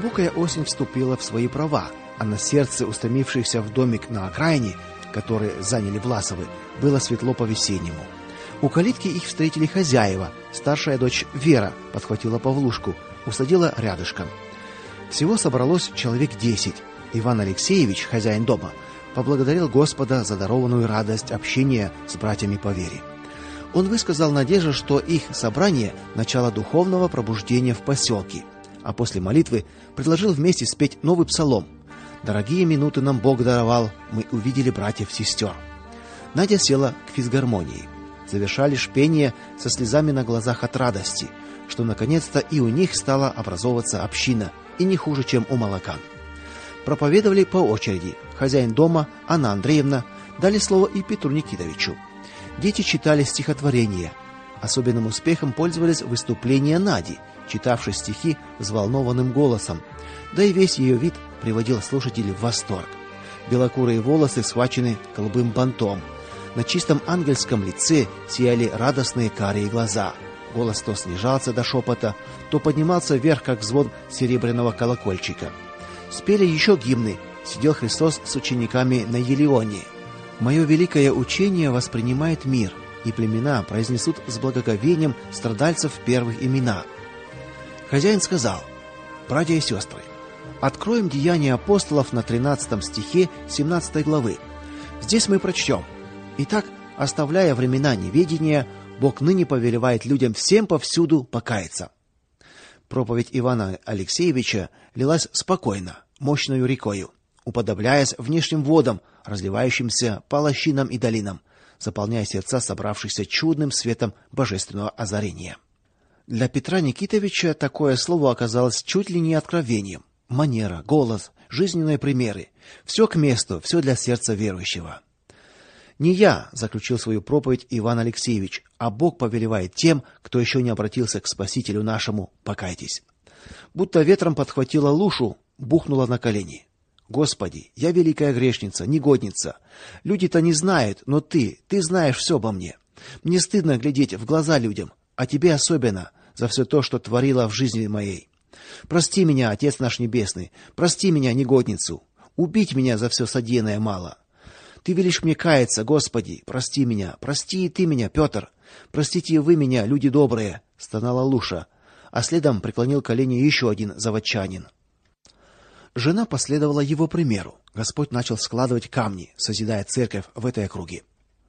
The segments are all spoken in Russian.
Глубокая осень вступила в свои права, а на сердце устремившихся в домик на окраине, который заняли Власовы, было светло по-весеннему. У калитки их встретили хозяева. Старшая дочь Вера подхватила Павлушку, усадила рядышком. Всего собралось человек десять. Иван Алексеевич, хозяин дома, поблагодарил Господа за дарованную радость общения с братьями по вере. Он высказал надежду, что их собрание начало духовного пробуждения в поселке, а после молитвы предложил вместе спеть новый псалом. Дорогие минуты нам Бог даровал, мы увидели братьев-сестер. Надя села к физгармонии. Завершали шпение со слезами на глазах от радости, что наконец-то и у них стала образовываться община, и не хуже, чем у молокан. Проповедовали по очереди. Хозяин дома, Анна Андреевна, дали слово и Петру Никитовичу. Дети читали стихотворения. Особенным успехом пользовались выступления Нади, читавшей стихи взволнованным голосом. Да и весь ее вид приводил слушателей в восторг. Белокурые волосы схвачены голубым бантом. На чистом ангельском лице сияли радостные карие глаза. Голос то снижался до шепота, то поднимался вверх, как звон серебряного колокольчика. Спели еще гимны. Сидел Христос с учениками на Елеоне. Мое великое учение воспринимает мир, и племена произнесут с благоговением страдальцев первых имена. Хозяин сказал: "Братья и сестры, откроем Деяния апостолов на 13 стихе 17 главы. Здесь мы прочтем. Итак, оставляя времена неведения, Бог ныне повелевает людям всем повсюду покаяться. Проповедь Ивана Алексеевича лилась спокойно, мощною рекою, уподобляясь внешним водам, разливающимся по лощинам и долинам, заполняя сердца собравшихся чудным светом божественного озарения. Для Петра Никитовича такое слово оказалось чуть ли не откровением. Манера, голос, жизненные примеры все к месту, все для сердца верующего. Не я заключил свою проповедь Иван Алексеевич, а Бог повелевает тем, кто еще не обратился к Спасителю нашему, покайтесь. Будто ветром подхватила лушу, бухнула на колени. Господи, я великая грешница, негодница. Люди-то не знают, но ты, ты знаешь все обо мне. Мне стыдно глядеть в глаза людям, а тебе особенно за все то, что творила в жизни моей. Прости меня, Отец наш небесный, прости меня, негодницу. Убить меня за все содеянное мало. Ты велишь мне каяться, Господи, прости меня, прости и ты меня, Петр. Простите вы меня, люди добрые, стонала Луша, а следом преклонил колени еще один заводчанин. Жена последовала его примеру. Господь начал складывать камни, созидая церковь в этой округе.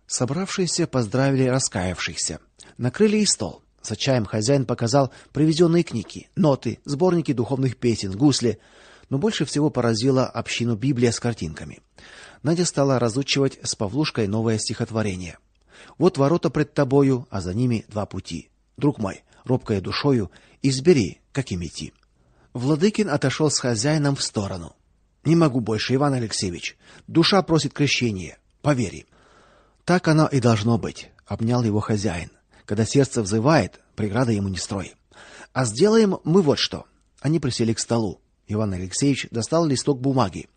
Собравшиеся поздравили раскаявшихся. Накрыли и стол. За чаем хозяин показал привезенные книги, ноты, сборники духовных песен, гусли, но больше всего поразила общину Библия с картинками. Надя стала разучивать с Павлушкой новое стихотворение. Вот ворота пред тобою, а за ними два пути. Друг мой, робкая душою, избери, как им идти. Владыкин отошел с хозяином в сторону. Не могу больше, Иван Алексеевич. Душа просит крещения. Повери. Так оно и должно быть, обнял его хозяин. Когда сердце взывает, преграда ему не строй. А сделаем мы вот что. Они присели к столу. Иван Алексеевич достал листок бумаги.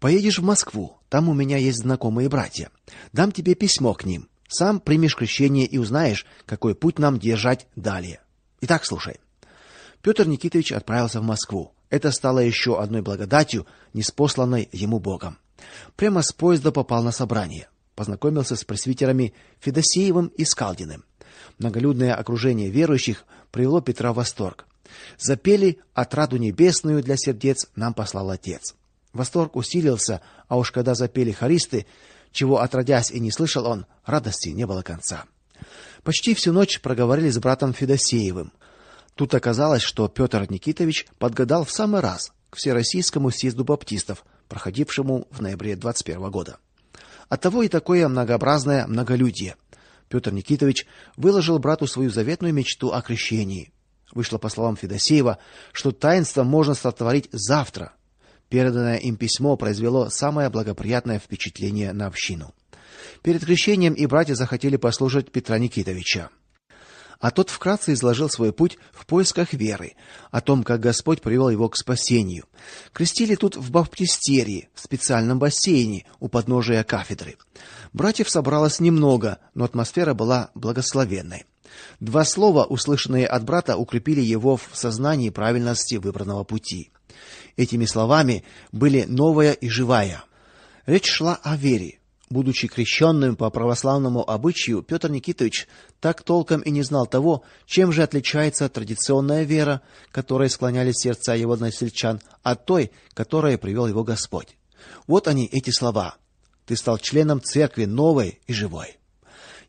Поедешь в Москву, там у меня есть знакомые братья. Дам тебе письмо к ним. Сам примешь крещение и узнаешь, какой путь нам держать далее. Итак, слушай. Петр Никитович отправился в Москву. Это стало еще одной благодатью, неспосланной ему Богом. Прямо с поезда попал на собрание. Познакомился с пресвитерами Федосеевым и Скалдиным. Многолюдное окружение верующих привело Петра в восторг. Запели отраду небесную для сердец нам послал Отец. Восторг усилился, а уж когда запели хористы, чего отродясь и не слышал он, радости не было конца. Почти всю ночь проговорили с братом Федосеевым. Тут оказалось, что Петр Никитович подгадал в самый раз к всероссийскому съезду баптистов, проходившему в ноябре 21 года. Оттого и такое многообразное многолюдие. Петр Никитович выложил брату свою заветную мечту о крещении. Вышло по словам Федосеева, что таинство можно сотворить завтра. Переданное им письмо произвело самое благоприятное впечатление на общину. Перед крещением и братья захотели послушать Петра Никитовича. А тот вкратце изложил свой путь в поисках веры, о том, как Господь привел его к спасению. Крестили тут в баптистерии, в специальном бассейне у подножия кафедры. Братьев собралось немного, но атмосфера была благословенной. Два слова, услышанные от брата, укрепили его в сознании правильности выбранного пути. Этими словами были новая и живая. Речь шла о вере. Будучи крещенным по православному обычаю, Петр Никитович так толком и не знал того, чем же отличается традиционная вера, которой склоняли сердца его односельчан, от той, которой привел его Господь. Вот они эти слова: Ты стал членом церкви новой и живой.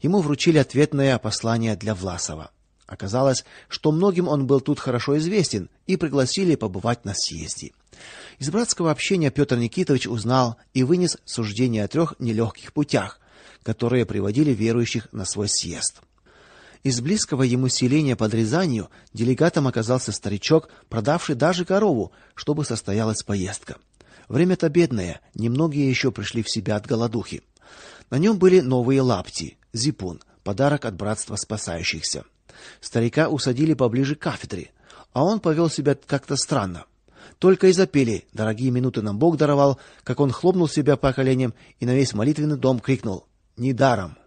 Ему вручили ответное послание для Власова. Оказалось, что многим он был тут хорошо известен, и пригласили побывать на съезде. Из братского общения Петр Никитович узнал и вынес суждение о трех нелегких путях, которые приводили верующих на свой съезд. Из близкого ему селения под Рязанью делегатом оказался старичок, продавший даже корову, чтобы состоялась поездка. Время-то бедное, немногие еще пришли в себя от голодухи. На нем были новые лапти, зипун, подарок от братства спасающихся. Старика усадили поближе к кафедре, а он повел себя как-то странно. Только и запели «Дорогие минуты нам Бог даровал», как он хлопнул себя по коленям и на весь молитвенный дом крикнул «Недаром».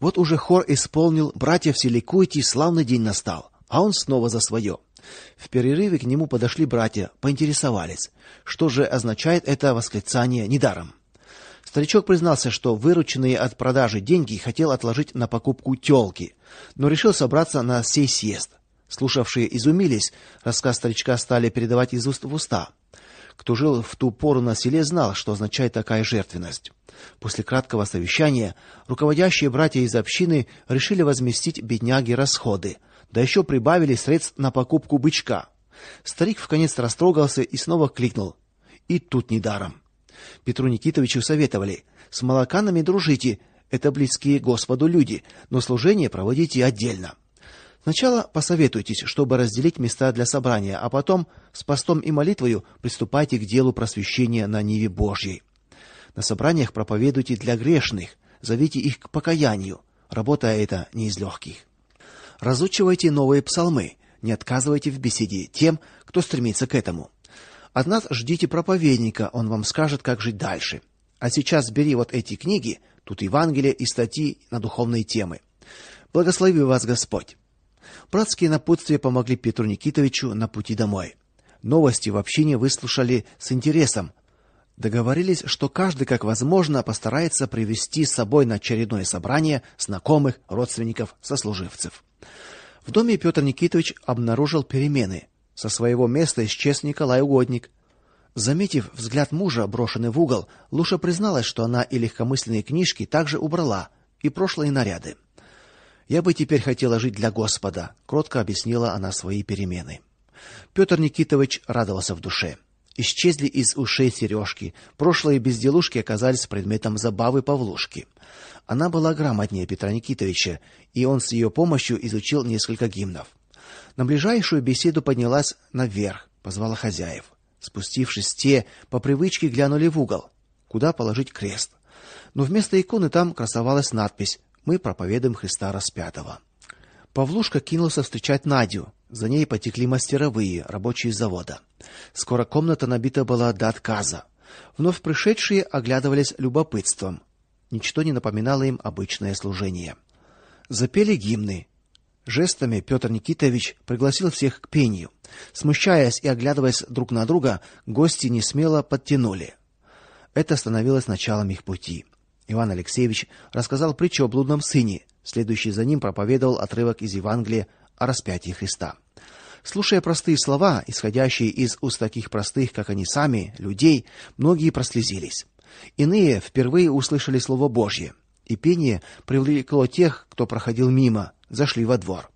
Вот уже хор исполнил «Братья все ликуйте, славный день настал», а он снова за свое. В перерыве к нему подошли братья, поинтересовались, что же означает это восклицание «недаром». Старичок признался, что вырученные от продажи деньги хотел отложить на покупку тёлки, но решил собраться на сей съезд. Слушавшие изумились, рассказ старичка стали передавать из уст в уста. Кто жил в ту пору на селе, знал, что означает такая жертвенность. После краткого совещания руководящие братья из общины решили возместить бедняге расходы, да еще прибавили средств на покупку бычка. Старик вконец растрогался и снова кликнул: "И тут недаром". Петру Никитовичу советовали: "С молоканами дружите, это близкие Господу люди, но служение проводите отдельно". Сначала посоветуйтесь, чтобы разделить места для собрания, а потом с постом и молитвою приступайте к делу просвещения на ниве Божьей. На собраниях проповедуйте для грешных, зовите их к покаянию. Работа эта не из легких. Разучивайте новые псалмы, не отказывайте в беседе тем, кто стремится к этому. От нас ждите проповедника, он вам скажет, как жить дальше. А сейчас бери вот эти книги, тут Евангелие и статьи на духовные темы. Благослови вас Господь. Братские напутствия помогли Петру Никитовичу на пути домой. Новости в общине выслушали с интересом. Договорились, что каждый, как возможно, постарается привести с собой на очередное собрание знакомых, родственников, сослуживцев. В доме Петр Никитович обнаружил перемены. Со своего места исчез Николай Угодник. Заметив взгляд мужа, брошенный в угол, Луша призналась, что она и легкомысленные книжки также убрала, и прошлые наряды. Я бы теперь хотела жить для Господа, кротко объяснила она свои перемены. Петр Никитович радовался в душе. Исчезли из ушей сережки, прошлые безделушки оказались предметом забавы Павлушки. Она была грамотнее Петра Никитовича, и он с ее помощью изучил несколько гимнов. На ближайшую беседу поднялась наверх, позвала хозяев. Спустившись, те по привычке глянули в угол, куда положить крест. Но вместо иконы там красовалась надпись: мы проповедуем Христа распятого. Павлушка кинулся встречать Надю. За ней потекли мастеровые, рабочие завода. Скоро комната набита была до отказа. Вновь пришедшие оглядывались любопытством. Ничто не напоминало им обычное служение. Запели гимны. Жестами Петр Никитович пригласил всех к пению. Смущаясь и оглядываясь друг на друга, гости не смело подтянули. Это становилось началом их пути. Иван Алексеевич рассказал притчу о блудном сыне, следующий за ним проповедовал отрывок из Евангелия о распятии Христа. Слушая простые слова, исходящие из уст таких простых, как они сами, людей, многие прослезились. Иные впервые услышали слово Божье, и пение привлекло тех, кто проходил мимо, зашли во двор.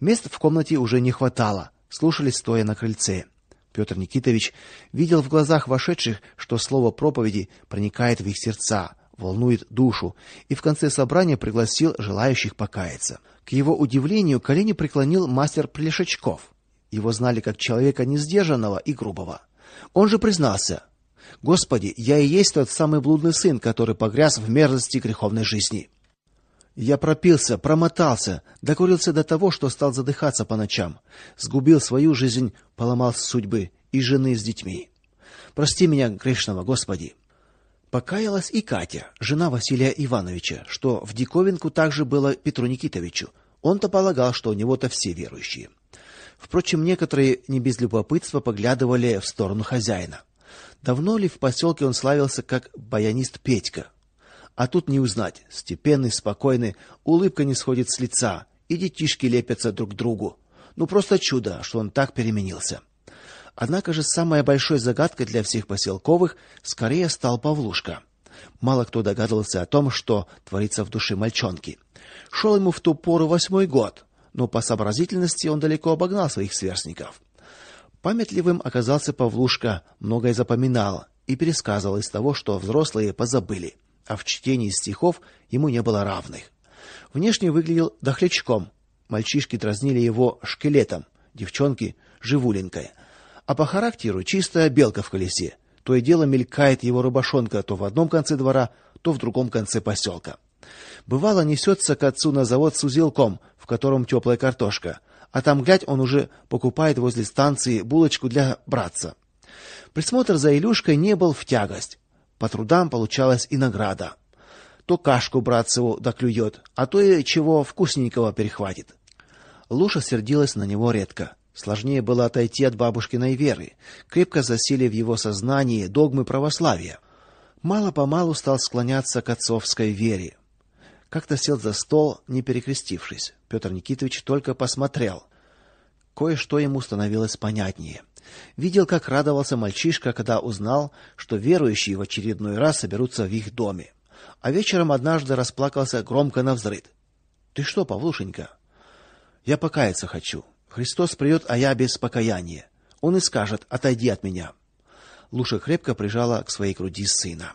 Мест в комнате уже не хватало, слушали стоя на крыльце. Петр Никитович видел в глазах вошедших, что слово проповеди проникает в их сердца, волнует душу, и в конце собрания пригласил желающих покаяться. К его удивлению, колени преклонил мастер Плешачков. Его знали как человека несдержанного и грубого. Он же признался: "Господи, я и есть тот самый блудный сын, который погряз в мерзости греховной жизни. Я пропился, промотался, докурился до того, что стал задыхаться по ночам, сгубил свою жизнь, поломал судьбы и жены с детьми. Прости меня грешного, Господи". Покаялась и Катя, жена Василия Ивановича, что в диковинку также было Петру Никитовичу. Он-то полагал, что у него-то все верующие. Впрочем, некоторые не без любопытства поглядывали в сторону хозяина. Давно ли в поселке он славился как баянист Петька? А тут не узнать. Степенный, спокойный, улыбка не сходит с лица, и детишки лепятся друг к другу. Ну просто чудо, что он так переменился. Однако же самой большой загадкой для всех поселковых скорее стал Павлушка. Мало кто догадывался о том, что творится в душе мальчонки. Шел ему в ту пору восьмой год, но по сообразительности он далеко обогнал своих сверстников. Памятливым оказался Павлушка, многое запоминал и пересказывал из того, что взрослые позабыли, а в чтении стихов ему не было равных. Внешне выглядел дохлячком. Мальчишки дразнили его шкелетом, девчонки живуленькой. А по характеру чистая белка в колесе. То и дело мелькает его рыбошонка то в одном конце двора, то в другом конце поселка. Бывало несется к отцу на завод с узелком, в котором теплая картошка, а там глядь, он уже покупает возле станции булочку для братца. Присмотр за Илюшкой не был в тягость. По трудам получалась и награда. То кашку братцеву доклюет, а то и чего вкусненького перехватит. Луша сердилась на него редко. Сложнее было отойти от бабушкиной веры. Крепко засели в его сознании догмы православия. Мало-помалу стал склоняться к отцовской вере. Как-то сел за стол, не перекрестившись. Петр Никитович только посмотрел. Кое-что ему становилось понятнее. Видел, как радовался мальчишка, когда узнал, что верующие в очередной раз соберутся в их доме. А вечером однажды расплакался громко на взрыв. Ты что, Павлушенька? Я покаяться хочу. Христос придет, а я без покаяния. Он и скажет: "Отойди от меня". Луша крепко прижала к своей груди сына.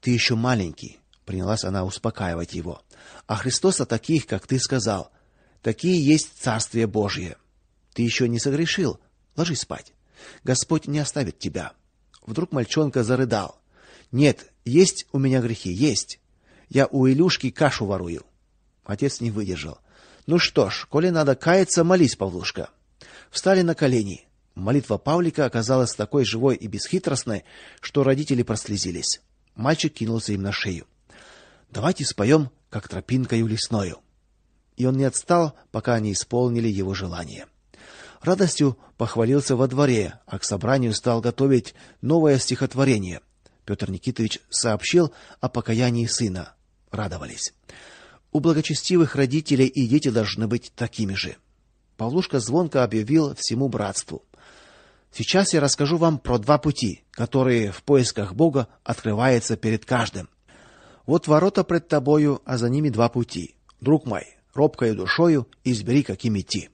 Ты еще маленький, принялась она успокаивать его. А Христос о таких, как ты сказал, такие есть царствие Божье. Ты еще не согрешил. Ложись спать. Господь не оставит тебя. Вдруг мальчонка зарыдал. Нет, есть у меня грехи, есть. Я у Илюшки кашу ворую. Отец не выдержал. Ну что ж, коли надо каяться, молись, Павлушка. Встали на колени. Молитва Павлика оказалась такой живой и бесхитростной, что родители прослезились. Мальчик кинулся им на шею. Давайте споем, как тропинкою лесною. И он не отстал, пока они исполнили его желание. Радостью похвалился во дворе, а к собранию стал готовить новое стихотворение. Петр Никитович сообщил о покаянии сына. Радовались. У благочестивых родителей и дети должны быть такими же. Павлушка звонко объявил всему братству: Сейчас я расскажу вам про два пути, которые в поисках Бога открываются перед каждым. Вот ворота пред тобою, а за ними два пути. Друг мой, робкою душою избери, каким идти.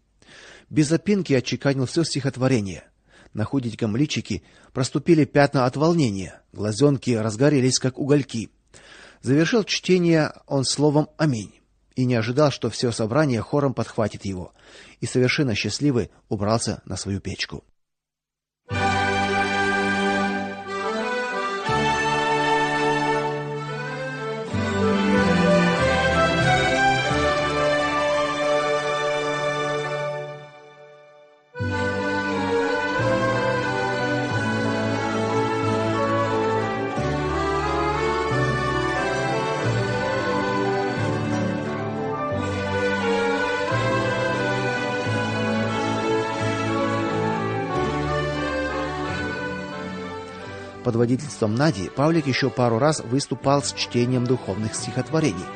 Без запинки отчеканил все стихотворение. На худеньком личике проступили пятна от волнения, глазенки разгорелись как угольки. Завершил чтение он словом аминь и не ожидал, что все собрание хором подхватит его, и совершенно счастливый убрался на свою печку. Под водительством Нади Павлик еще пару раз выступал с чтением духовных стихотворений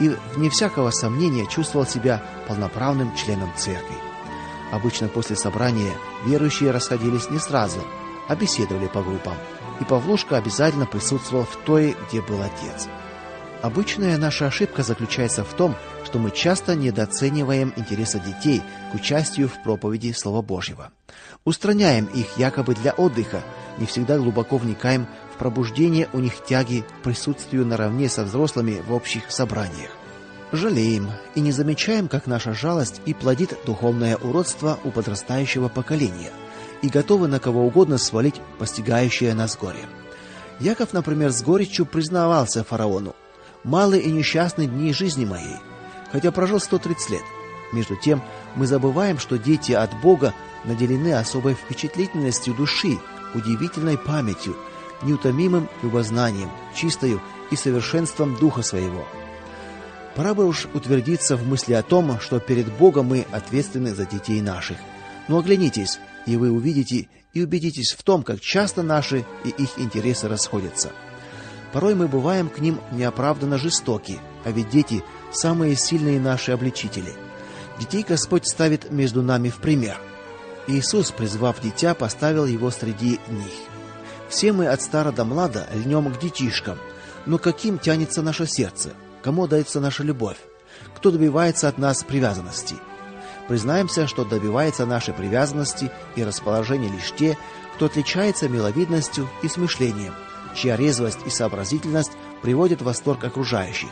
и вне всякого сомнения чувствовал себя полноправным членом церкви. Обычно после собрания верующие расходились не сразу, а беседовали по группам, и Павлушка обязательно присутствовал в той, где был отец. Обычная наша ошибка заключается в том, что мы часто недооцениваем интереса детей к участию в проповеди Слова Божьего. Устраняем их якобы для отдыха, не всегда глубоко вникаем в пробуждение у них тяги к присутствию наравне со взрослыми в общих собраниях. Жалеем и не замечаем, как наша жалость и плодит духовное уродство у подрастающего поколения, и готовы на кого угодно свалить постигающее нас горе. Яков, например, с горечью признавался фараону: "Малы и несчастны дни жизни моей, хотя прожил 130 лет. Между тем, мы забываем, что дети от Бога наделены особой впечатлительностью души, удивительной памятью, неутомимым любознанием, чистою и совершенством духа своего. Пора бы уж утвердиться в мысли о том, что перед Богом мы ответственны за детей наших, Но оглянитесь, и вы увидите и убедитесь в том, как часто наши и их интересы расходятся. Порой мы бываем к ним неоправданно жестоки, а ведь дети самые сильные наши обличители. Детей Господь ставит между нами в пример. Иисус, призвав дитя, поставил его среди них. Все мы от стара до млада льнем к детишкам. Но каким тянется наше сердце? Кому дается наша любовь? Кто добивается от нас привязанности? Признаемся, что добивается нашей привязанности и расположения лишь те, кто отличается миловидностью и смышлением, чья резвость и сообразительность приводят в восторг окружающих.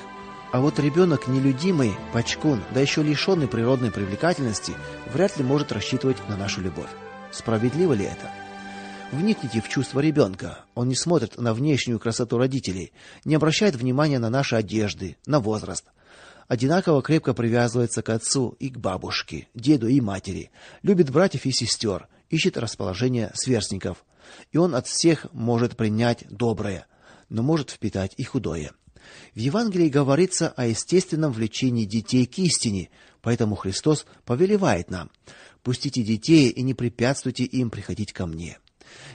А вот ребенок нелюдимый, пачкун, да еще лишенный природной привлекательности, вряд ли может рассчитывать на нашу любовь. Справедливо ли это? Вникните в чувства ребенка. Он не смотрит на внешнюю красоту родителей, не обращает внимания на наши одежды, на возраст. Одинаково крепко привязывается к отцу и к бабушке, деду и матери, любит братьев и сестер, ищет расположение сверстников. И он от всех может принять доброе, но может впитать и худое. В Евангелии говорится о естественном влечении детей к истине, поэтому Христос повелевает нам: пустите детей и не препятствуйте им приходить ко мне.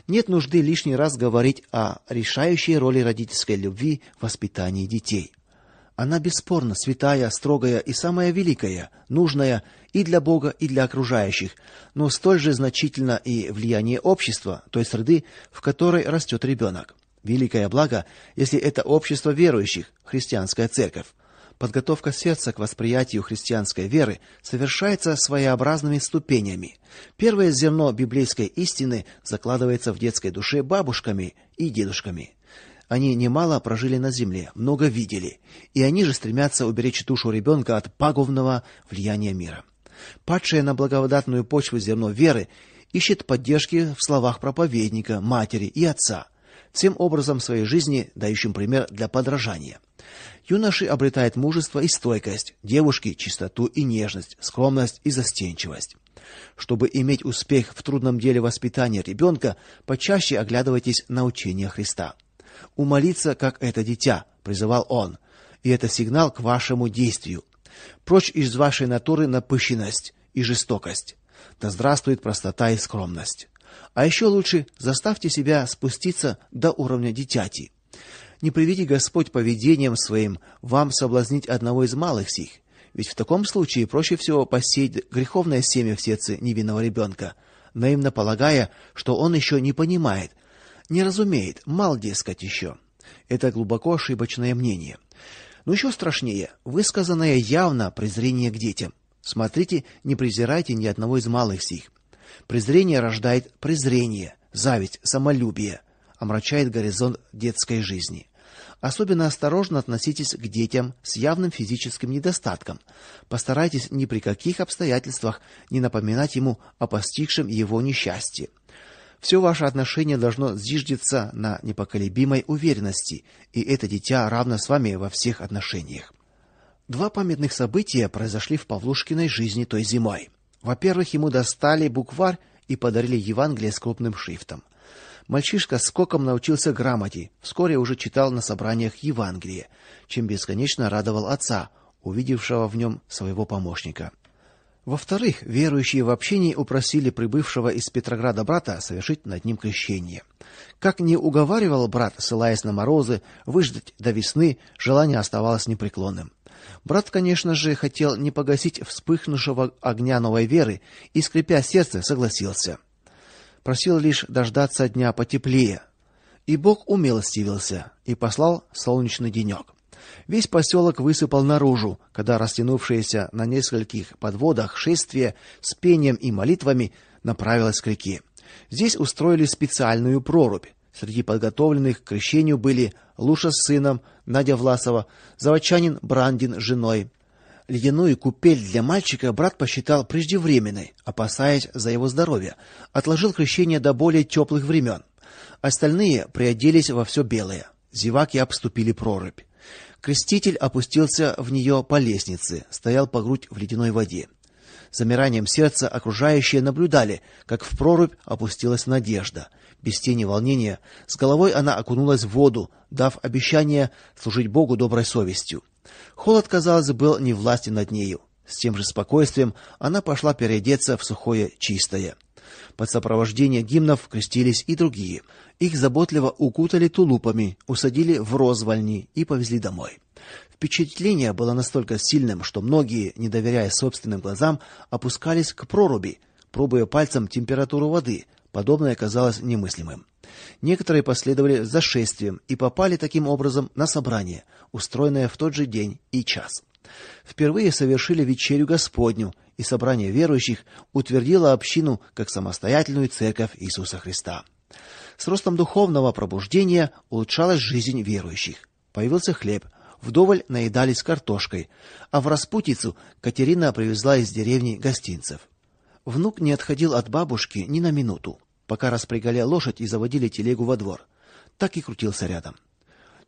Нет нужды лишний раз говорить о решающей роли родительской любви в воспитании детей. Она бесспорно святая, строгая и самая великая, нужная и для Бога, и для окружающих, но столь же значительно и влияние общества, той среды, в которой растет ребенок великое благо, если это общество верующих, христианская церковь. Подготовка сердца к восприятию христианской веры совершается своеобразными ступенями. Первое зерно библейской истины закладывается в детской душе бабушками и дедушками. Они немало прожили на земле, много видели, и они же стремятся уберечь душу ребенка от пагубного влияния мира. Падшее на благодатную почву зерно веры ищет поддержки в словах проповедника, матери и отца всем образом своей жизни дающим пример для подражания. Юноши обретают мужество и стойкость, девушки чистоту и нежность, скромность и застенчивость. Чтобы иметь успех в трудном деле воспитания ребенка, почаще оглядывайтесь на учение Христа. Умолиться, как это дитя, призывал он, и это сигнал к вашему действию. Прочь из вашей натуры напыщенность и жестокость. Да здравствует простота и скромность. А еще лучше заставьте себя спуститься до уровня дитяти. Не приведи Господь поведением своим вам соблазнить одного из малых сих, ведь в таком случае проще всего посеять греховное семя в сердце невинного ребенка, наивно полагая, что он еще не понимает, не разумеет, мал дескать еще. Это глубоко ошибочное мнение. Но еще страшнее высказанное явно презрение к детям. Смотрите, не презирайте ни одного из малых сих. Презрение рождает презрение, зависть, самолюбие, омрачает горизонт детской жизни. Особенно осторожно относитесь к детям с явным физическим недостатком. Постарайтесь ни при каких обстоятельствах не напоминать ему о постигшем его несчастье. Все ваше отношение должно зиждеться на непоколебимой уверенности, и это дитя равно с вами во всех отношениях. Два памятных события произошли в Павлушкиной жизни той зимой. Во-первых, ему достали букварь и подарили Евангелие с крупным шрифтом. Мальчишка скоком научился грамоте, вскоре уже читал на собраниях Евангелие, чем бесконечно радовал отца, увидевшего в нем своего помощника. Во-вторых, верующие в общении упросили прибывшего из Петрограда брата совершить над ним крещение. Как не уговаривал брат, ссылаясь на морозы, выждать до весны, желание оставалось непреклонным. Брат, конечно же, хотел не погасить вспыхнувшего огня новой веры и скрипя сердце, согласился. Просил лишь дождаться дня потеплее. И Бог умилостивился и послал солнечный денек. Весь поселок высыпал наружу, когда растянувшееся на нескольких подводах шествие с пением и молитвами направилось к реке. Здесь устроили специальную прорубь. Среди подготовленных к крещению были Луша с сыном, Надя Власова, заводчанин Брандин с женой. Ледяную купель для мальчика брат посчитал преждевременной, опасаясь за его здоровье, отложил крещение до более теплых времен. Остальные приоделись во все белое. Зеваки обступили прорубь. Креститель опустился в нее по лестнице, стоял по грудь в ледяной воде. Замиранием сердца окружающие наблюдали, как в прорубь опустилась Надежда. Без тени волнения, с головой она окунулась в воду, дав обещание служить Богу доброй совестью. Холод, казалось, был не властен над нею. С тем же спокойствием она пошла переодеться в сухое чистое. Под сопровождение гимнов крестились и другие. Их заботливо укутали тулупами, усадили в розвальни и повезли домой. Впечатление было настолько сильным, что многие, не доверяя собственным глазам, опускались к проруби, пробуя пальцем температуру воды. Подобное казалось немыслимым. Некоторые последовали за шествием и попали таким образом на собрание, устроенное в тот же день и час. Впервые совершили вечерю Господню, и собрание верующих утвердило общину как самостоятельную церковь Иисуса Христа. С ростом духовного пробуждения улучшалась жизнь верующих. Появился хлеб, вдоволь наедались картошкой, а в распутицу Катерина привезла из деревни гостинцев. Внук не отходил от бабушки ни на минуту, пока распрягали лошадь и заводили телегу во двор. Так и крутился рядом.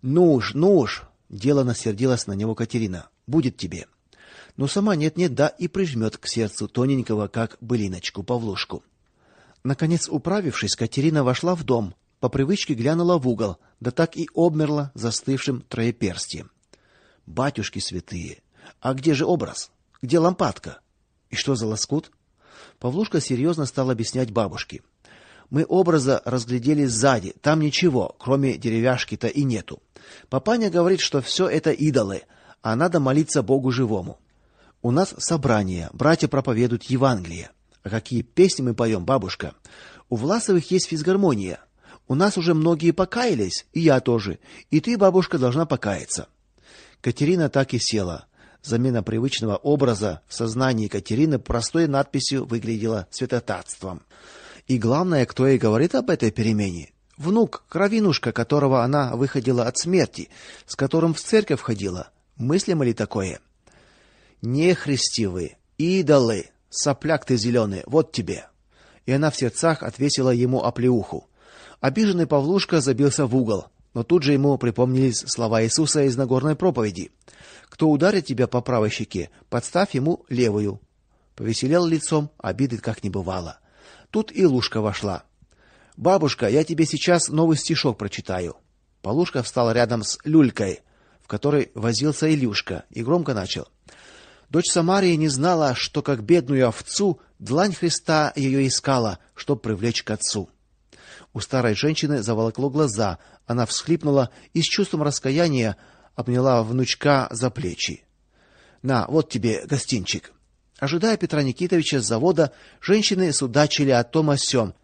"Ну уж, ну уж", делано сердилась на него Катерина. "Будет тебе" но сама нет-нет, да и прижмет к сердцу тоненького, как былиночку, Павлушку. Наконец, управившись, Катерина вошла в дом, по привычке глянула в угол, да так и обмерла застывшим троеперстием. Батюшки святые, а где же образ? Где лампадка? И что за лоскут? Павлушка серьезно стал объяснять бабушке. Мы образа разглядели сзади, там ничего, кроме деревяшки-то и нету. Папаня говорит, что все это идолы, а надо молиться Богу живому. У нас собрание, братья проповедуют Евангелие. А какие песни мы поем, бабушка? У Власовых есть физгармония. У нас уже многие покаялись, и я тоже. И ты, бабушка, должна покаяться. Катерина так и села. Замена привычного образа в сознании Катерины простой надписью выглядела святотатством. И главное, кто ей говорит об этой перемене? Внук, кровинушка, которого она выходила от смерти, с которым в церковь ходила. Мыслимо ли такое? Нехристивы, идолы, сопляк ты зеленый, вот тебе. И она в сердцах отвесила ему оплеуху. Обиженный Павлушка забился в угол, но тут же ему припомнились слова Иисуса из Нагорной проповеди: "Кто ударит тебя по правой щеке, подставь ему левую". Повеселел лицом, обиды как не бывало. Тут и Лушка вошла. Бабушка, я тебе сейчас новый стишок прочитаю. Павлушка встал рядом с люлькой, в которой возился Илюшка, и громко начал: Дочь Самарии не знала, что как бедную овцу длань Христа ее искала, чтоб привлечь к отцу. У старой женщины заволокло глаза, она всхлипнула и с чувством раскаяния обняла внучка за плечи. На, вот тебе гостинчик. Ожидая Петра Никитовича с завода, женщины судачили о том о сём,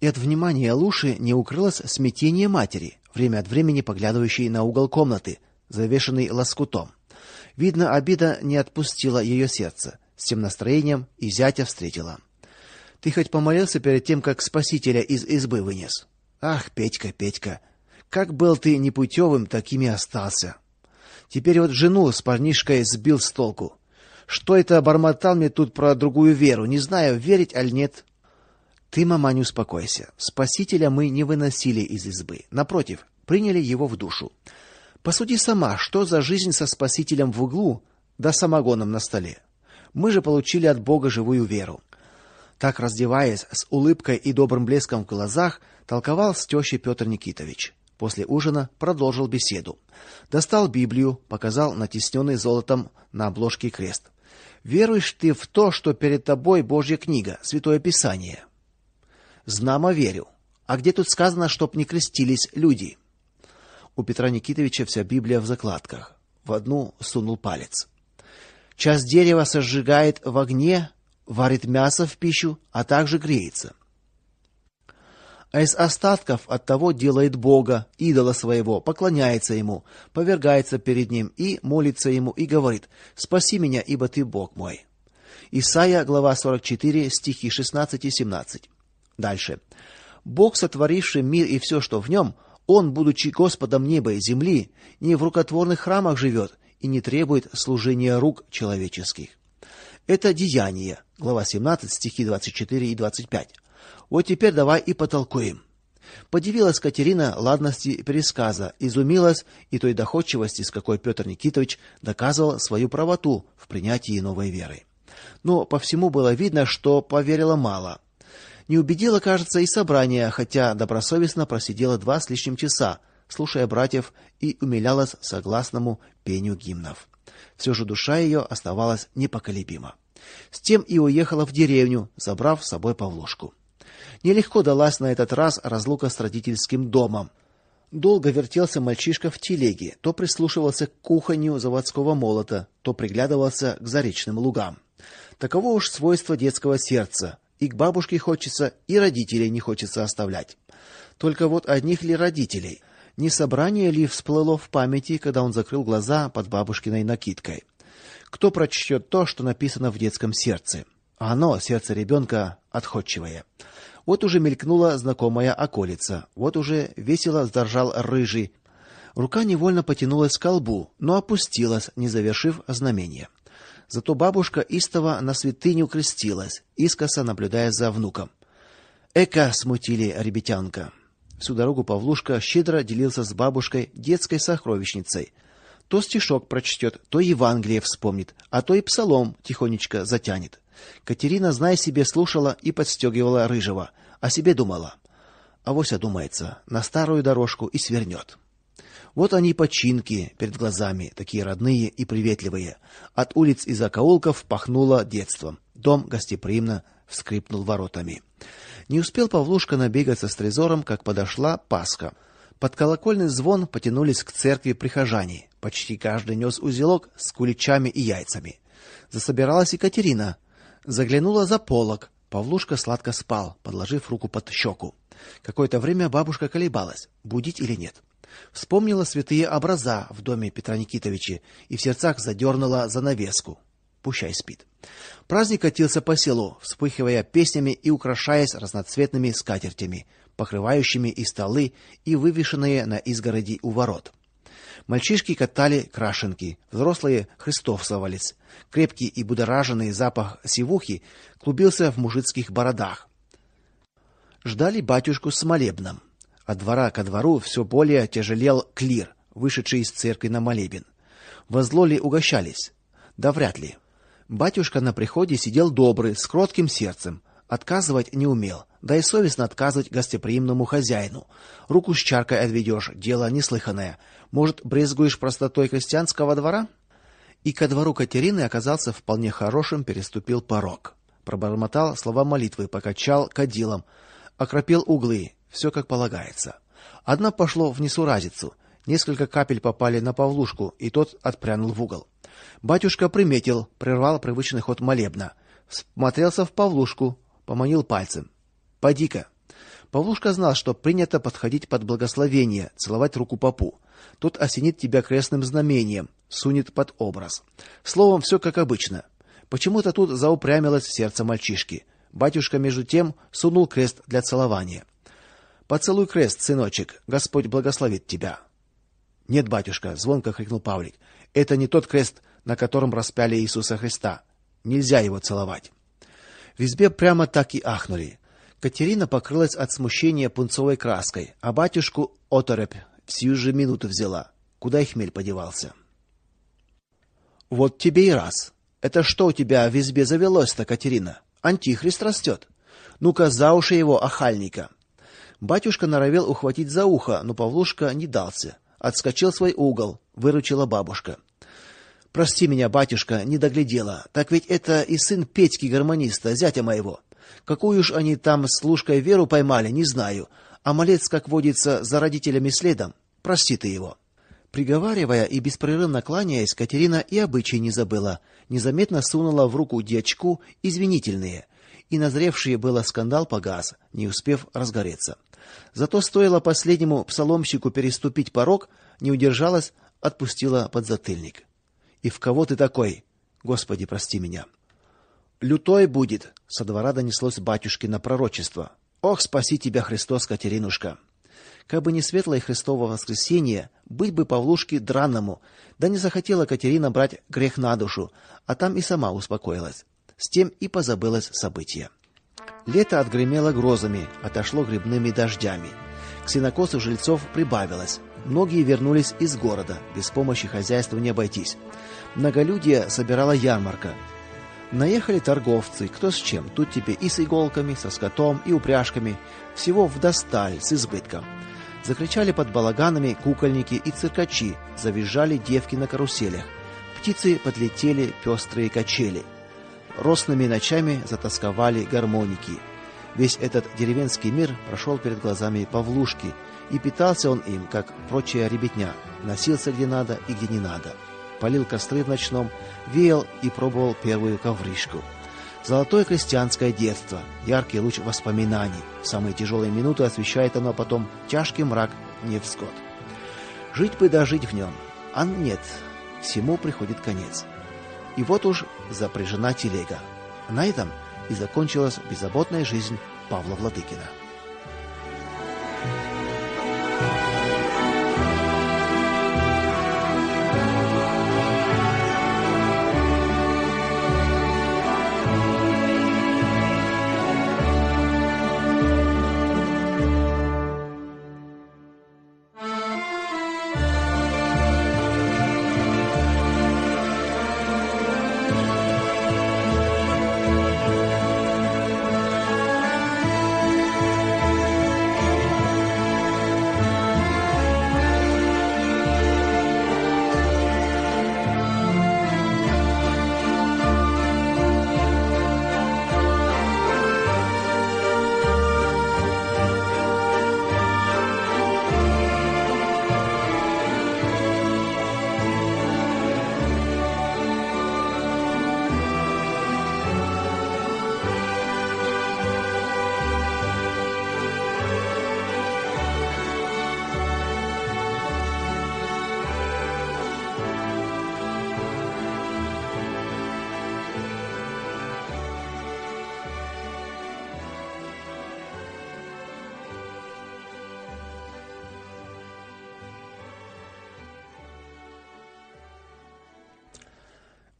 и от внимания Луши не укрылось смятение матери, время от времени поглядывающей на угол комнаты, завешенный лоскутом. Видно, обида не отпустила ее сердце. С тем настроением и зятя встретила. Ты хоть помолился перед тем, как спасителя из избы вынес? Ах, Петька, Петька, как был ты непутевым, таким и остался. Теперь вот жену с парнишкой сбил с толку. Что это бормотал мне тут про другую веру, не знаю, верить аль нет. Ты, мама, не успокойся. Спасителя мы не выносили из избы. Напротив, приняли его в душу. Посуди сама, что за жизнь со Спасителем в углу, да самогоном на столе. Мы же получили от Бога живую веру. Так раздеваясь с улыбкой и добрым блеском в глазах, толковал с тещей Петр Никитович. После ужина продолжил беседу. Достал Библию, показал натисненный золотом на обложке крест. Веруешь ты в то, что перед тобой Божья книга, Святое Писание? Знамо верю. А где тут сказано, чтоб не крестились люди? У Петра Никитовича вся Библия в закладках. В одну сунул палец. Часть дерева сожигает в огне, варит мясо в пищу, а также греется. А из остатков от того делает Бога, идола своего, поклоняется ему, повергается перед ним и молится ему и говорит: "Спаси меня, ибо ты Бог мой". Исайя, глава 44, стихи 16 и 17. Дальше. Бог, сотворивший мир и все, что в нем, он, будучи Господом неба и земли, не в рукотворных храмах живет и не требует служения рук человеческих. Это Деяния, глава 17, стихи 24 и 25. Вот теперь давай и потолкуем. Подивилась Катерина ладности пересказа, изумилась и той доходчивости, с какой Петр Никитович доказывал свою правоту в принятии новой веры. Но по всему было видно, что поверила мало. Не убедила, кажется, и собрание, хотя добросовестно просидела два с лишним часа, слушая братьев и умилялась согласному пению гимнов. Все же душа ее оставалась непоколебима. С тем и уехала в деревню, забрав с собой Павлушку. Нелегко далась на этот раз разлука с родительским домом. Долго вертелся мальчишка в телеге, то прислушивался к кухонью заводского молота, то приглядывался к заречным лугам. Таково уж свойство детского сердца. И к бабушке хочется, и родителей не хочется оставлять. Только вот одних ли родителей? Не собрание ли всплыло в памяти, когда он закрыл глаза под бабушкиной накидкой? Кто прочтет то, что написано в детском сердце? Оно, сердце ребенка, отходчивое. Вот уже мелькнула знакомая околица. Вот уже весело заржал рыжий. Рука невольно потянулась к колбу, но опустилась, не завершив знамение. Зато бабушка истово на святыню крестилась, искоса наблюдая за внуком. Эка смутили ребятянка. Всю дорогу Павлушка щедро делился с бабушкой детской сокровищницей. То стишок прочтет, то Евангелие вспомнит, а то и псалом тихонечко затянет. Катерина, зная себе, слушала и подстегивала рыжего, а себе думала: авось одумается, на старую дорожку и свернет. Вот они починки перед глазами, такие родные и приветливые. От улиц и закоулков пахнуло детством. Дом гостеприимно вскрипнул воротами. Не успел Павлушка набегаться с трезором, как подошла Пасха. Под колокольный звон потянулись к церкви прихожане. Почти каждый нес узелок с куличами и яйцами. Засобиралась Екатерина, заглянула за полог. Павлушка сладко спал, подложив руку под щеку. Какое-то время бабушка колебалась, будить или нет. Вспомнила святые образа в доме Петра Никитовича и в сердцах задернула занавеску. Пущай спит. Праздник катился по селу, вспыхивая песнями и украшаясь разноцветными скатертями, покрывающими и столы, и вывешенные на изгороди у ворот. Мальчишки катали крашенки, взрослые христовствовались. Крепкий и будораженный запах сивухи клубился в мужицких бородах. Ждали батюшку с молебном. От двора ко двору все более тяжелел клир, вышедший из церкви на молебен. Возло ли угощались? Да вряд ли. Батюшка на приходе сидел добрый, с кротким сердцем, отказывать не умел, да и совестно отказывать гостеприимному хозяину. Руку с чаркой отведешь, дело неслыханное. Может, брезгуешь простотой крестьянского двора? И ко двору Катерины оказался вполне хорошим, переступил порог. Пробормотал слова молитвы, покачал кадилом, окропил углы, все как полагается. Одна пошло в несуразицу. Несколько капель попали на Павлушку, и тот отпрянул в угол. Батюшка приметил, прервал привычный ход молебна, смотрелся в Павлушку, поманил пальцем. "Поди-ка". Павлушка знал, что принято подходить под благословение, целовать руку попу. Тот осенит тебя крестным знамением, сунет под образ. Словом, все как обычно. Почему-то тут заупрямилось сердце мальчишки. Батюшка между тем сунул крест для целования. Поцелуй крест, сыночек. Господь благословит тебя. Нет, батюшка, звонко крикнул Павлик. Это не тот крест, на котором распяли Иисуса Христа. Нельзя его целовать. В избе прямо так и ахнули. Катерина покрылась от смущения пунцовой краской, а батюшку оторопь всю же минуту взяла. Куда хмель подевался? Вот тебе и раз. Это что у тебя в избе завелось-то, Катерина? Антихрист растет. Ну-ка за уши его охальника. Батюшка норовел ухватить за ухо, но Павлушка не дался. Отскочил свой угол, выручила бабушка. Прости меня, батюшка, не доглядела. Так ведь это и сын Петьки гармониста, зятя моего. Какую уж они там с Лушкой Веру поймали, не знаю. А малец, как водится, за родителями следом. Прости ты его. Приговаривая и беспрерывно кланяясь, Катерина и обычай не забыла. Незаметно сунула в руку дьячку извинительные, и назревший было скандал погас, не успев разгореться. Зато стоило последнему псаломщику переступить порог, не удержалась, отпустила подзатыльник. И в кого ты такой? Господи, прости меня. Лютой будет, со двора донеслось батюшкино пророчество. Ох, спаси тебя, Христос, Катеринушка. Кабы не светлое Христово воскресенье, быть бы Павлушке дранному, да не захотела Катерина брать грех на душу, а там и сама успокоилась. С тем и позабылось событие. Лето отгремело грозами, отошло грибными дождями. К сенокосу жильцов прибавилось. Многие вернулись из города, без помощи хозяйства не обойтись. Многолюдие собирала ярмарка. Наехали торговцы, кто с чем. Тут тебе и с иголками, со скотом, и упряжками, всего в с избытком. Закричали под балаганами кукольники и циркачи, завизжали девки на каруселях. Птицы подлетели пестрые качели. Росными ночами затасковали гармоники. Весь этот деревенский мир прошел перед глазами Павлушки, и питался он им, как прочая ребятня, носился где надо и где не надо. Полил костры в ночном, веял и пробовал первую ковришку. Золотое крестьянское детство, яркий луч воспоминаний. В самые тяжелые минуты освещает оно потом тяжкий мрак невзгод. Жить бы дожить в нем, а нет, всему приходит конец. И вот уж запряжена телега. На этом и закончилась беззаботная жизнь Павла Владыкина.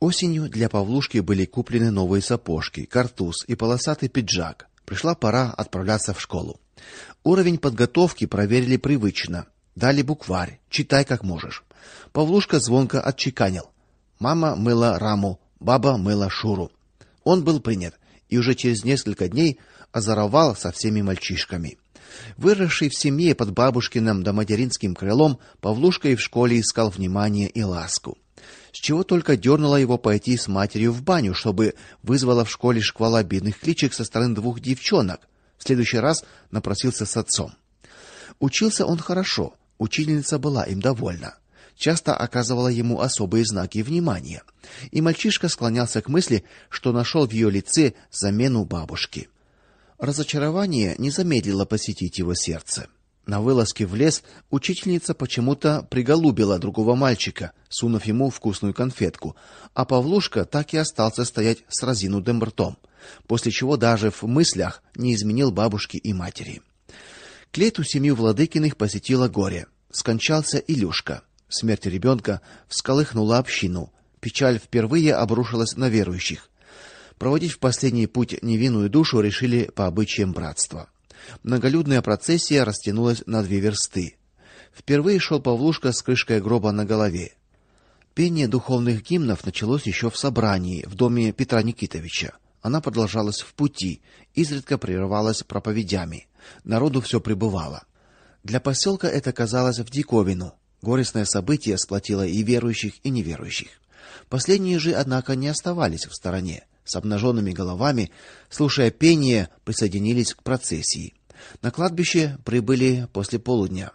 Осенью для Павлушки были куплены новые сапожки, картуз и полосатый пиджак. Пришла пора отправляться в школу. Уровень подготовки проверили привычно. Дали букварь, читай как можешь. Павлушка звонко отчеканил: "Мама мыла раму, баба мыла шуру". Он был принят и уже через несколько дней озоровал со всеми мальчишками. Выросший в семье под бабушкиным да материнским крылом, Павлушка и в школе искал внимание и ласку с чего только дернуло его пойти с матерью в баню, чтобы вызвала в школе шквал обидных кличек со стороны двух девчонок. В следующий раз напросился с отцом. Учился он хорошо, учительница была им довольна. Часто оказывала ему особые знаки внимания, и мальчишка склонялся к мысли, что нашел в ее лице замену бабушки. Разочарование не замедлило посетить его сердце. На вылазке в лес учительница почему-то приголубила другого мальчика, сунув ему вкусную конфетку, а Павлушка так и остался стоять с разинутым ртом, после чего даже в мыслях не изменил бабушке и матери. К лету семью Владыкиных посетило горе. Скончался Илюшка. Смерть ребенка всколыхнула общину. Печаль впервые обрушилась на верующих. Проводить в последний путь невинную душу решили по обычаям братства. Многолюдная процессия растянулась на две версты. Впервые шел Павлушка с крышкой гроба на голове. Пение духовных гимнов началось еще в собрании в доме Петра Никитовича. Она продолжалась в пути, изредка прерывалась проповедями. Народу все прибывало. Для поселка это казалось в диковину. Горестное событие сплотило и верующих, и неверующих. Последние же, однако, не оставались в стороне с обнаженными головами, слушая пение, присоединились к процессии. На кладбище прибыли после полудня.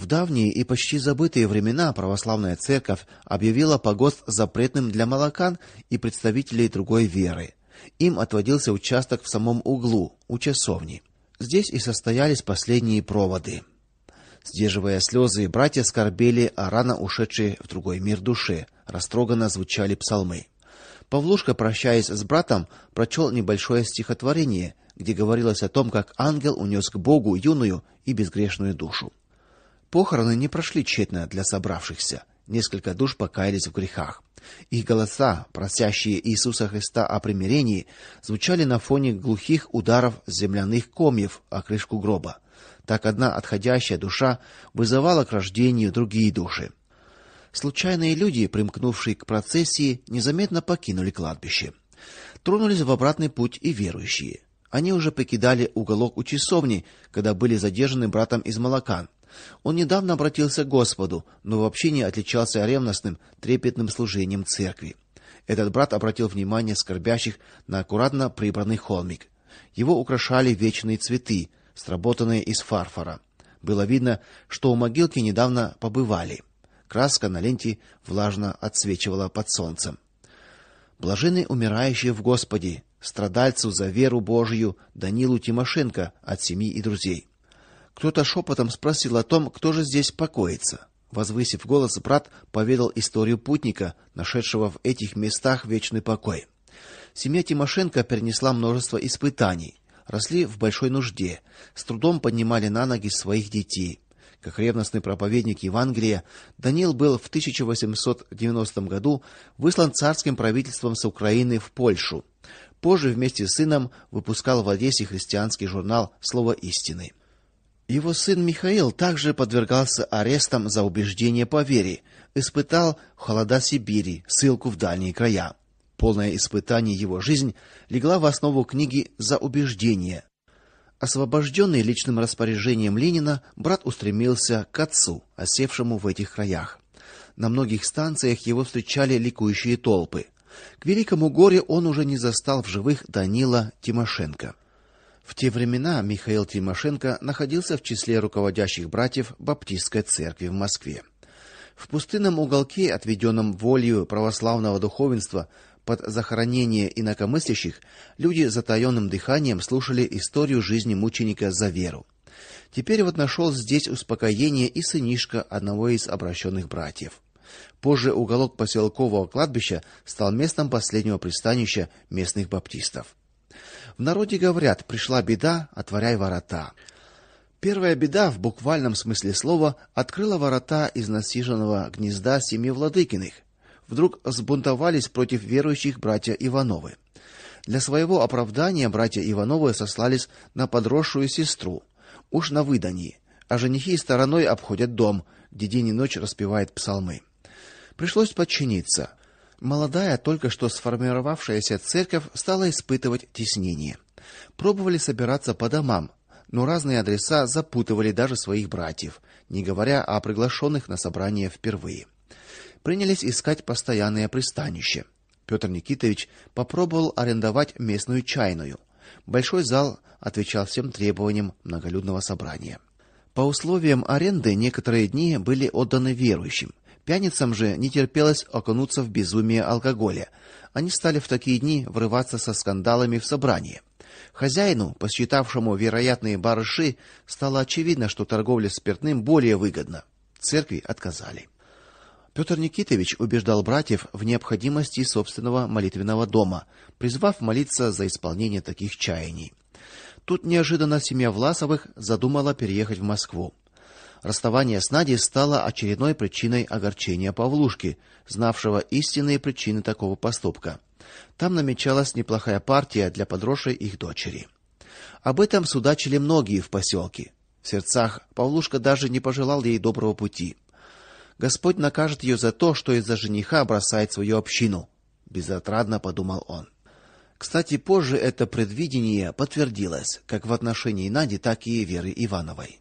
В давние и почти забытые времена православная церковь объявила погост запретным для молокан и представителей другой веры. Им отводился участок в самом углу, у часовни. Здесь и состоялись последние проводы. Сдерживая слезы, братья скорбели о рано ушедшей в другой мир душе. Растроганно звучали псалмы. Павлушка, прощаясь с братом, прочел небольшое стихотворение, где говорилось о том, как ангел унес к Богу юную и безгрешную душу. Похороны не прошли тщетно для собравшихся. Несколько душ покаялись в грехах. Их голоса, просящие Иисуса Христа о примирении, звучали на фоне глухих ударов земляных комьев о крышку гроба. Так одна отходящая душа вызывала к рождению другие души. Случайные люди, примкнувшие к процессии, незаметно покинули кладбище. Тронулись в обратный путь и верующие. Они уже покидали уголок у часовни, когда были задержаны братом из Малакан. Он недавно обратился к Господу, но вообще не отличался ревностным, трепетным служением церкви. Этот брат обратил внимание скорбящих на аккуратно прибранный холмик. Его украшали вечные цветы, сработанные из фарфора. Было видно, что у могилки недавно побывали. Краска на ленте влажно отсвечивала под солнцем. Блаженны умирающие в Господе, страдальцу за веру Божию Данилу Тимошенко от семьи и друзей. Кто-то шепотом спросил о том, кто же здесь покоится. Возвысив голос, брат поведал историю путника, нашедшего в этих местах вечный покой. Семья Тимошенко перенесла множество испытаний, росли в большой нужде, с трудом поднимали на ноги своих детей. Как ревностный проповедник Евангелия, Даниил был в 1890 году выслан царским правительством с Украины в Польшу. Позже вместе с сыном выпускал в Одессе христианский журнал Слово истины. Его сын Михаил также подвергался арестам за убеждение по вере, испытал холода Сибири, ссылку в дальние края. Полное испытание его жизнь легла в основу книги За убеждение. Освобожденный личным распоряжением Ленина, брат устремился к отцу, осевшему в этих краях. На многих станциях его встречали ликующие толпы. К великому горю он уже не застал в живых Данила Тимошенко. В те времена Михаил Тимошенко находился в числе руководящих братьев Баптистской церкви в Москве. В пустынном уголке, отведенном волею православного духовенства, под захоронение инакомыслящих, люди затаенным дыханием слушали историю жизни мученика за веру. Теперь вот нашел здесь успокоение и сынишка одного из обращенных братьев. Позже уголок поселкового кладбища стал местом последнего пристанища местных баптистов. В народе говорят: пришла беда, отворяй ворота. Первая беда в буквальном смысле слова открыла ворота из насиженного гнезда семьи Владыкиных вдруг взбунтовались против верующих братья Ивановы. Для своего оправдания братья Ивановы сослались на подросшую сестру, уж на выданье, а женихи стороной обходят дом, где день и ночь распевают псалмы. Пришлось подчиниться. Молодая, только что сформировавшаяся церковь стала испытывать теснение. Пробовали собираться по домам, но разные адреса запутывали даже своих братьев, не говоря о приглашенных на собрание впервые принялись искать постоянное пристанище. Петр Никитович попробовал арендовать местную чайную. Большой зал отвечал всем требованиям многолюдного собрания. По условиям аренды некоторые дни были отданы верующим. Пьяницам же не терпелось окунуться в безумие алкоголя. Они стали в такие дни врываться со скандалами в собрание. Хозяину, посчитавшему вероятные барыши, стало очевидно, что торговля спиртным более выгодна. Церкви отказали. Петр Никитович убеждал братьев в необходимости собственного молитвенного дома, призвав молиться за исполнение таких чаяний. Тут неожиданно семья Власовых задумала переехать в Москву. Расставание с Надей стало очередной причиной огорчения Павлушки, знавшего истинные причины такого поступка. Там намечалась неплохая партия для подросшей их дочери. Об этом судачили многие в поселке. В сердцах Павлушка даже не пожелал ей доброго пути. Господь накажет ее за то, что из-за жениха бросает свою общину, безотрадно подумал он. Кстати, позже это предвидение подтвердилось, как в отношении Нади, так и Веры Ивановой.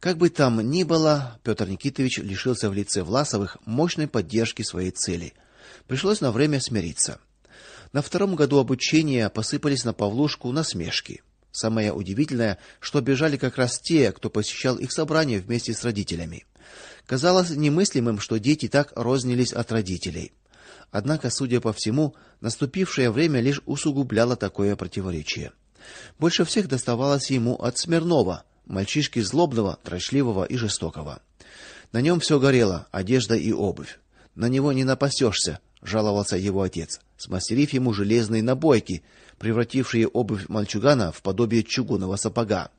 Как бы там ни было, Петр Никитович лишился в лице Власовых мощной поддержки своей цели. Пришлось на время смириться. На втором году обучения посыпались на Павлушку насмешки. Самое удивительное, что бежали как раз те, кто посещал их собрания вместе с родителями. Казалось немыслимым, что дети так рознились от родителей. Однако, судя по всему, наступившее время лишь усугубляло такое противоречие. Больше всех доставалось ему от Смирнова, мальчишки злобного, дрочливого и жестокого. На нем все горело: одежда и обувь. На него не напасешься, жаловался его отец, смастерив ему железные набойки, превратившие обувь мальчугана в подобие чугунного сапога.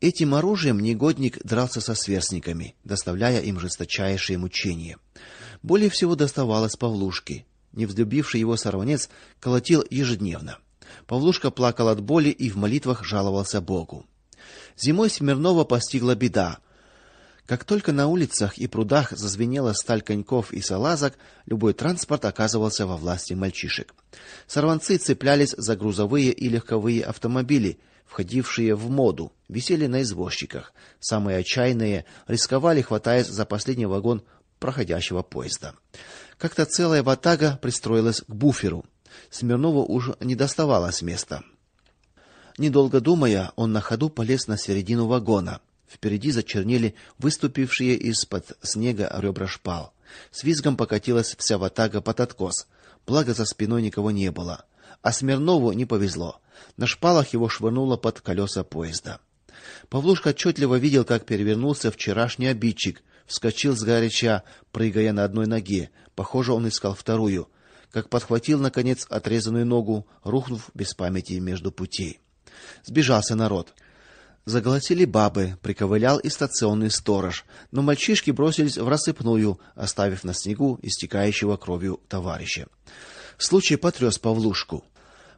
Этим оружием негодник дрался со сверстниками, доставляя им жесточайшие мучения. Более всего доставалось Павлушке. Не взлюбивший его сорванец колотил ежедневно. Павлушка плакал от боли и в молитвах жаловался Богу. Зимой Смирнова постигла беда. Как только на улицах и прудах зазвенела сталь коньков и салазок, любой транспорт оказывался во власти мальчишек. Сорванцы цеплялись за грузовые и легковые автомобили, входившие в моду, висели на извозчиках. Самые отчаянные рисковали, хватаясь за последний вагон проходящего поезда. Как-то целая ватага пристроилась к буферу. Смирнову уже не доставалось места. Недолго думая, он на ходу полез на середину вагона. Впереди зачернели выступившие из-под снега ребра шпал. С визгом покатилась вся ватага под откос. Благо за спиной никого не было. А Смирнову не повезло. На шпалах его швырнуло под колеса поезда. Павлушка отчетливо видел, как перевернулся вчерашний обидчик, вскочил с горяча, прыгая на одной ноге. Похоже, он искал вторую, как подхватил наконец отрезанную ногу, рухнув без памяти между путей. Сбежался народ. Заголосили бабы, приковылял и стационный сторож, но мальчишки бросились в рассыпную, оставив на снегу истекающего кровью товарища. Случай потряс Павлушку.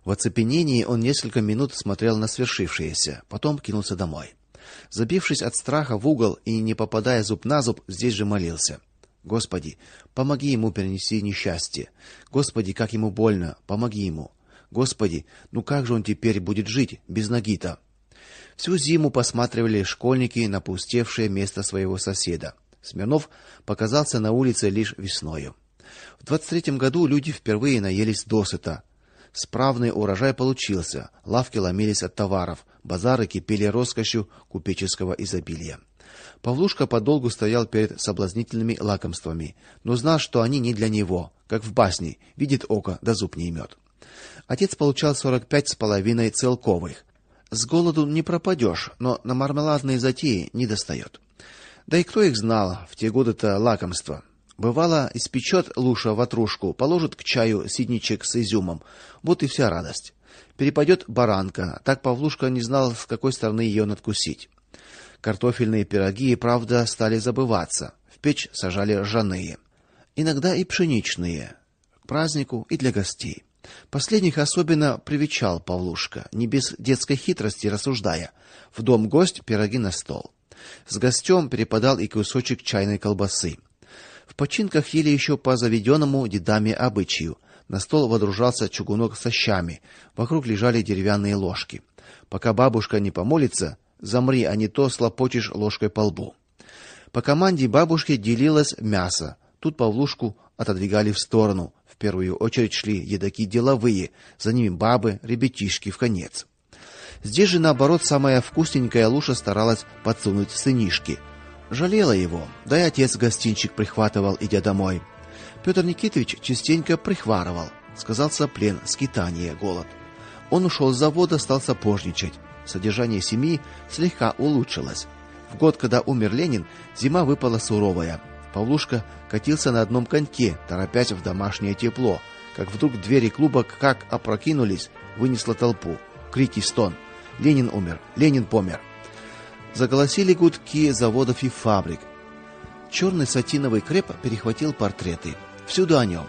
В оцепенении он несколько минут смотрел на свершившееся, потом кинулся домой. Забившись от страха в угол и не попадая зуб на зуб, здесь же молился: Господи, помоги ему перенести несчастье. Господи, как ему больно, помоги ему. Господи, ну как же он теперь будет жить без ноги-то? Всю зиму посматривали школьники на пустевшее место своего соседа. Смирнов показался на улице лишь весною. В двадцать третьем году люди впервые наелись досыта. Справный урожай получился, лавки ломились от товаров, базары кипели роскошью купеческого изобилия. Павлушка подолгу стоял перед соблазнительными лакомствами, но знал, что они не для него, как в басне: видит око, да зуб не имет. Отец получал сорок пять с половиной целковых. С голоду не пропадешь, но на мармеладные затеи не достает. Да и кто их знал в те годы-то лакомства. Бывало, испечет Луша ватрушку, положит к чаю сидничек с изюмом. Вот и вся радость. Перепадет баранка, так Павлушка не знал, с какой стороны ее надкусить. Картофельные пироги, правда, стали забываться. В печь сажали ржаные, иногда и пшеничные, к празднику и для гостей. Последних особенно привечал Павлушка, не без детской хитрости рассуждая: в дом гость, пироги на стол. С гостем перепадал и кусочек чайной колбасы. В починках ели еще по заведенному дедами обычаю. На стол водружался чугунок со щами, вокруг лежали деревянные ложки. Пока бабушка не помолится, замри, а не то слопочешь ложкой по лбу. По команде бабушки делилось мясо. Тут Павлушку отодвигали в сторону. В первую очередь шли едаки деловые, за ними бабы, ребятишки в конец. Здесь же наоборот самая вкусненькая Луша старалась подсунуть сынишке. Жалела его, да и отец гостинчик прихватывал, идя домой. Петр Никитович частенько прихварывал, сказался плен, скитание, голод. Он ушел с завода, стал сапожничать. Содержание семьи слегка улучшилось. В год, когда умер Ленин, зима выпала суровая. Павлушка катился на одном коньке, торопясь в домашнее тепло, как вдруг двери клуба как опрокинулись, вынесло толпу. Крики, стон. Ленин умер, Ленин помер. Заголосили гудки заводов и фабрик. Черный сатиновый креп перехватил портреты. Всюду о нем.